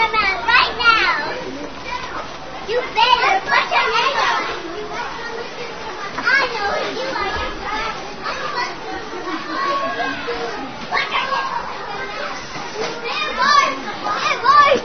your mouth right now. You better put your mouth I know who you are. Here, boys. Boys. Boys.